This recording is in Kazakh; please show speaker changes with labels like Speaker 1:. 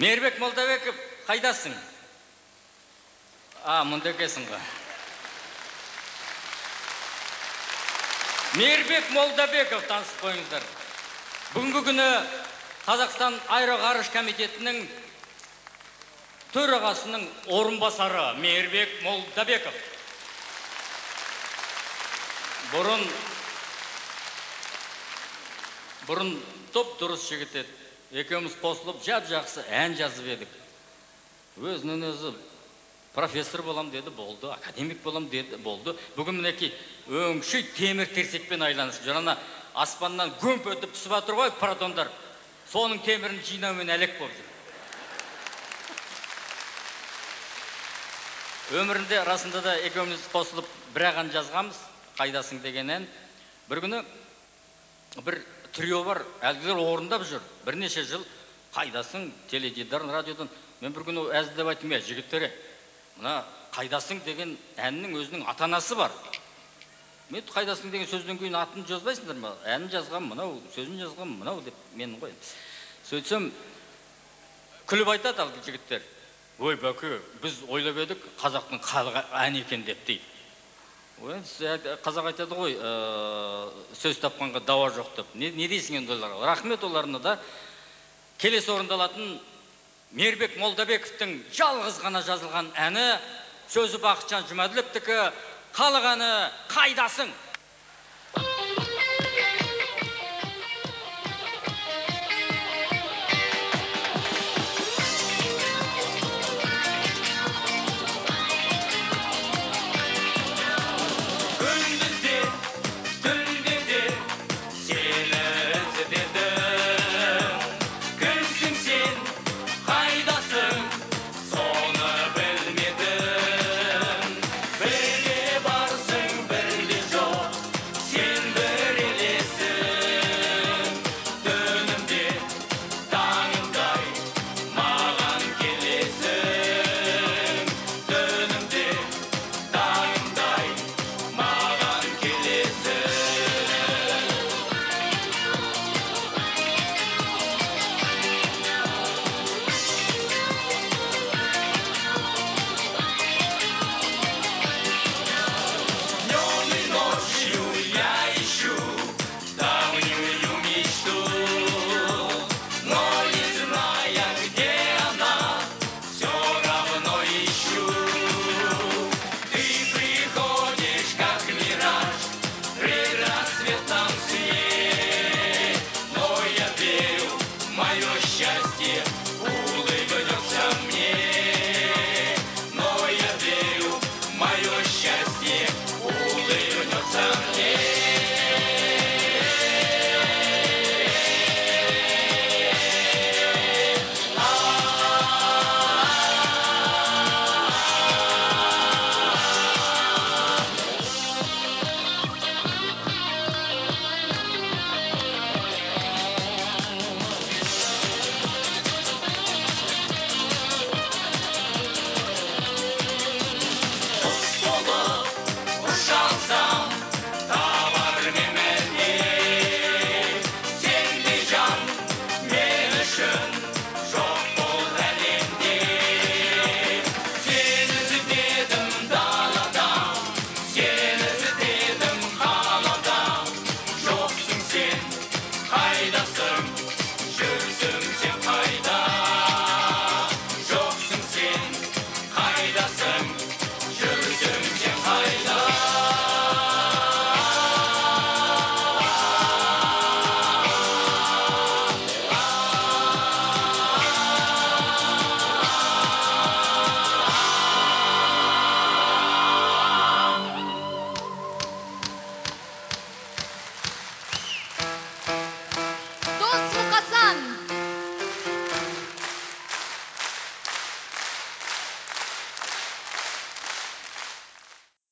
Speaker 1: мейірбек молдабеков қайдасың а мұнда екенсің ғой мейірбек молдабеков танысып қойыңыздар бүгінгі күні қазақстан аэроғарыш комитетінің төрағасының орынбасары мейірбек молдабеков бұрын бұрын топ дұрыс жігіт еді екеуміз қосылып жап жақсы ән жазып едік. Өзінен өзі профессор болам деді болды академик болам деді болды. Бүгін мінекей өңшей темір терсекпен айланысып жүр. Ана аспаннан гүмп етіп түсіп жатыр ғой протондар соның темірін жинаумен әлек болып жүр. Өмірінде расында да екеуміз қосылып бір ақ ән жазғанбыз қайдасың деген ән. Бір күні бір трио бар. Әлгілер орындап жүр. Бірнеше жыл қайдасың теледидар радиодан. Мен бір күні әзілдеп айттым е жігіттер мына қайдасың деген әннің өзінің ата анасы бар мен қайдасың деген сөзден кейін атын жазбайсыңдар ма? Әнін жазған мынау сөзін жазған мынау деп мен ғой. Сөйтсем күліп айтады әлгі жігіттер. Ой бәке біз ойлап едік қазақтың халық әні екен деп дейді. Қазақ айтады ғой сөз тапқанға дауа жоқ деп. Не, дейсің енді оларға? Рахмет оларына да. Келесі орындалатын мейірбек молдабековтің жалғыз ғана жазылған әні сөзі бақытжан жұмәділовтікі халық әні қайдасың?